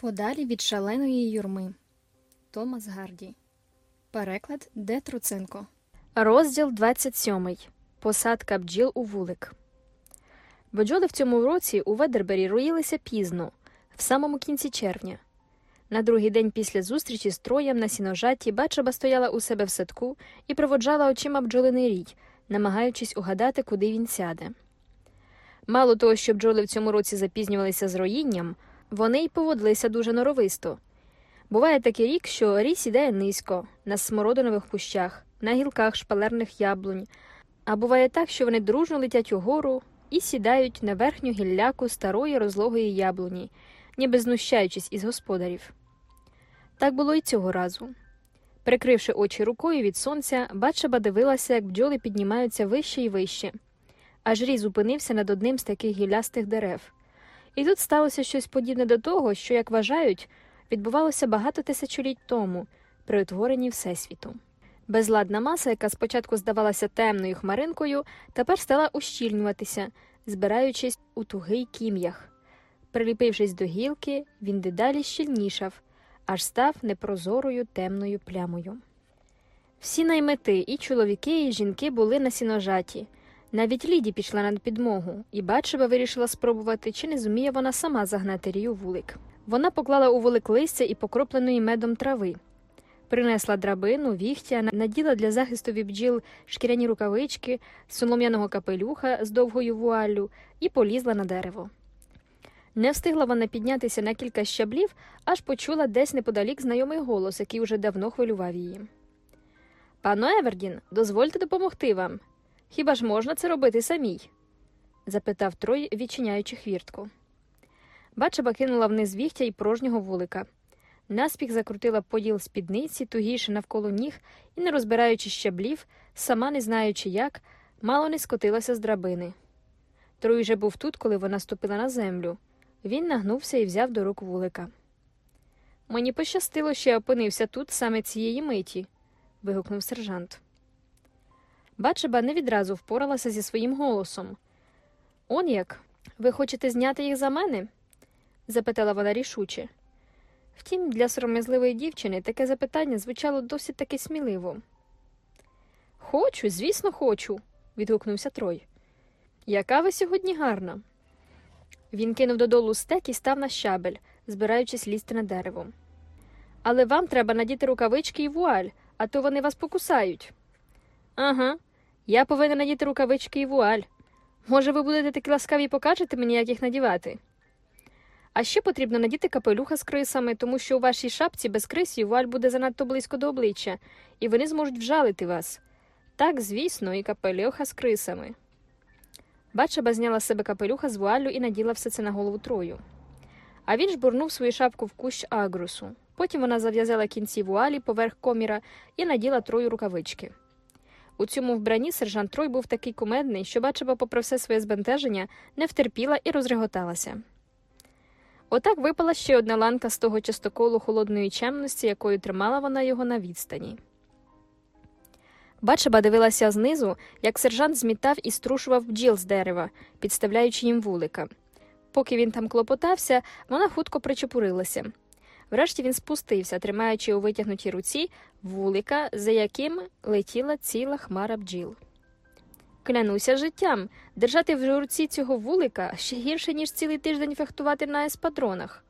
Подалі від шаленої юрми. Томас Гарді. Переклад Д. Труценко. Розділ 27. Посадка бджіл у вулик. Бджоли в цьому році у Ведербері роїлися пізно, в самому кінці червня. На другий день після зустрічі з троєм на сіножаті бачаба стояла у себе в садку і проводжала очима бджолиний рій, намагаючись угадати, куди він сяде. Мало того, що бджоли в цьому році запізнювалися з роїнням, вони й поводилися дуже норовисто. Буває такий рік, що рій сідає низько, на смородинових кущах, на гілках шпалерних яблунь, а буває так, що вони дружно летять угору і сідають на верхню гілляку старої розлогої яблуні, ніби знущаючись із господарів. Так було і цього разу. Прикривши очі рукою від сонця, Батшеба дивилася, як бджоли піднімаються вище і вище, аж рій зупинився над одним з таких гіллястих дерев. І тут сталося щось подібне до того, що, як вважають, відбувалося багато тисячоліть тому при утворенні Всесвіту. Безладна маса, яка спочатку здавалася темною хмаринкою, тепер стала ущільнюватися, збираючись у тугий кім'ях. Приліпившись до гілки, він дедалі щільнішав, аж став непрозорою темною плямою. Всі наймети, і чоловіки, і жінки були на сіножаті. Навіть Ліді пішла на підмогу, і Батшеба вирішила спробувати, чи не зуміє вона сама загнати рію вулик. Вона поклала у вулик листя і покропленої медом трави. Принесла драбину, віхтя, наділа для захисту від бджіл шкіряні рукавички, солом'яного капелюха з довгою вуаллю і полізла на дерево. Не встигла вона піднятися на кілька щаблів, аж почула десь неподалік знайомий голос, який уже давно хвилював її. Пано Евердін, дозвольте допомогти вам. Хіба ж можна це робити самій? запитав Трой, відчиняючи хвіртку. Бачаба кинула вниз віхтя і порожнього вулика. Наспіх закрутила поділ спідниці тугіше навколо ніг і, не розбираючи щаблів, сама не знаючи як, мало не скотилася з драбини. Трой вже був тут, коли вона ступила на землю. Він нагнувся і взяв до рук вулика. Мені пощастило, що я опинився тут саме цієї миті. вигукнув сержант. Бачеба не відразу впоралася зі своїм голосом. Он як? Ви хочете зняти їх за мене? запитала вона рішуче. Втім, для сором'язливої дівчини таке запитання звучало досить таки сміливо. Хочу, звісно, хочу. відгукнувся Трой. Яка ви сьогодні гарна. Він кинув додолу стек і став на щабель, збираючись лізти на дерево. Але вам треба надіти рукавички і вуаль, а то вони вас покусають. Ага, я повинна надіти рукавички і вуаль. Може, ви будете такі ласкаві покажете мені, як їх надівати? А ще потрібно надіти капелюха з крисами, тому що у вашій шапці без крисів вуаль буде занадто близько до обличчя, і вони зможуть вжалити вас. Так, звісно, і капелюха з крисами. Бачаба зняла з себе капелюха з вуаллю і наділа все це на голову трою. А він жбурнув свою шапку в кущ агрусу. Потім вона зав'язала кінці вуалі поверх коміра і наділа трою рукавички. У цьому вбранні сержант Трой був такий кумедний, що бачаба, попри все своє збентеження, не втерпіла і розреготалася. Отак випала ще одна ланка з того частоколу холодної чемності, якою тримала вона його на відстані. Бачаба дивилася знизу, як сержант змітав і струшував бджіл з дерева, підставляючи їм вулика. Поки він там клопотався, вона хутко причепурилася. Врешті він спустився, тримаючи у витягнутій руці вулика, за яким летіла ціла хмара бджіл. Клянуся життям, держати в руці цього вулика ще гірше, ніж цілий тиждень фехтувати на еспадронах.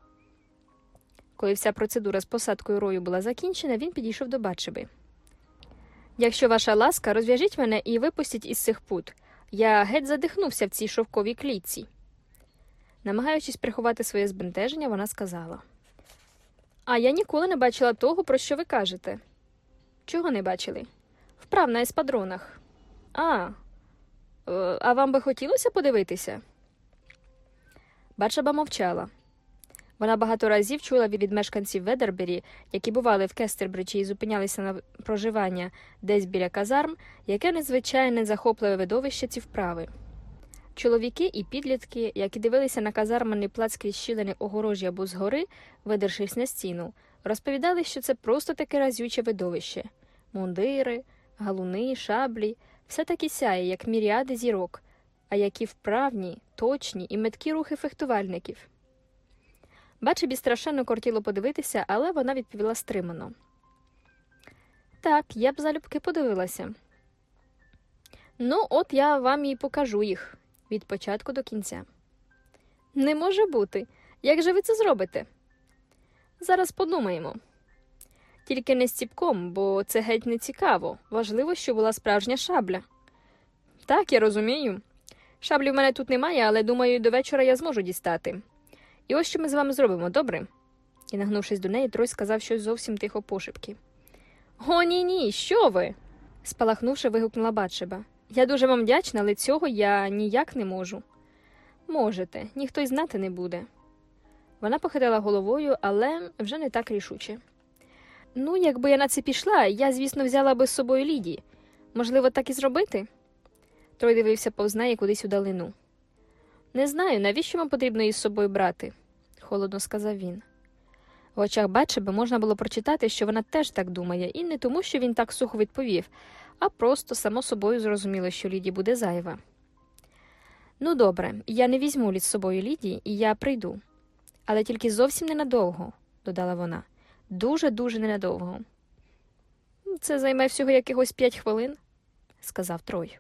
Коли вся процедура з посадкою рою була закінчена, він підійшов до Батшеби. Якщо ваша ласка, розв'яжіть мене і випустіть із цих пут. Я геть задихнувся в цій шовковій клітці. Намагаючись приховати своє збентеження, вона сказала. А я ніколи не бачила того, про що ви кажете. Чого не бачили? Вправ на еспадронах. А, е, а вам би хотілося подивитися? Бачаба мовчала. Вона багато разів чула від мешканців Ведербері, які бували в Кестербриджі і зупинялися на проживання десь біля казарм, яке незвичайне захопливе видовище ці вправи. Чоловіки і підлітки, які дивилися на казарменний плац крізь щілини огорожі або згори, видершись на стіну, розповідали, що це просто таке разюче видовище мундири, галуни, шаблі, все таки сяє, як міріади зірок, а які вправні, точні і меткі рухи фехтувальників. Бачебі страшенно кортіло подивитися, але вона відповіла стримано. Так, я б залюбки подивилася. Ну, от я вам і покажу їх від початку до кінця. Не може бути. Як же ви це зробите? Зараз подумаємо. Тільки не з ціпком, бо це геть не цікаво. Важливо, що була справжня шабля. Так, я розумію. Шаблі в мене тут немає, але думаю, до вечора я зможу дістати. І ось що ми з вами зробимо, добре? І, нагнувшись до неї, Трой сказав щось зовсім тихо пошепки. О, ні, ні, що ви? спалахнувши, вигукнула Батшеба. Я дуже вам вдячна, але цього я ніяк не можу. Можете, ніхто й знати не буде. Вона похитала головою, але вже не так рішуче. Ну, якби я на це пішла, я, звісно, взяла би з собою Ліді. Можливо, так і зробити? Трой дивився повз неї кудись у далину. Не знаю, навіщо вам потрібно її з собою брати, холодно сказав він. В очах Батшеби можна було прочитати, що вона теж так думає, і не тому, що він так сухо відповів, а просто само собою зрозуміло, що Ліді буде зайва. Ну, добре, я не візьму лід з собою Ліді, і я прийду. Але тільки зовсім ненадовго, додала вона. Дуже дуже ненадовго. Це займе всього якихось п'ять хвилин, сказав Трой.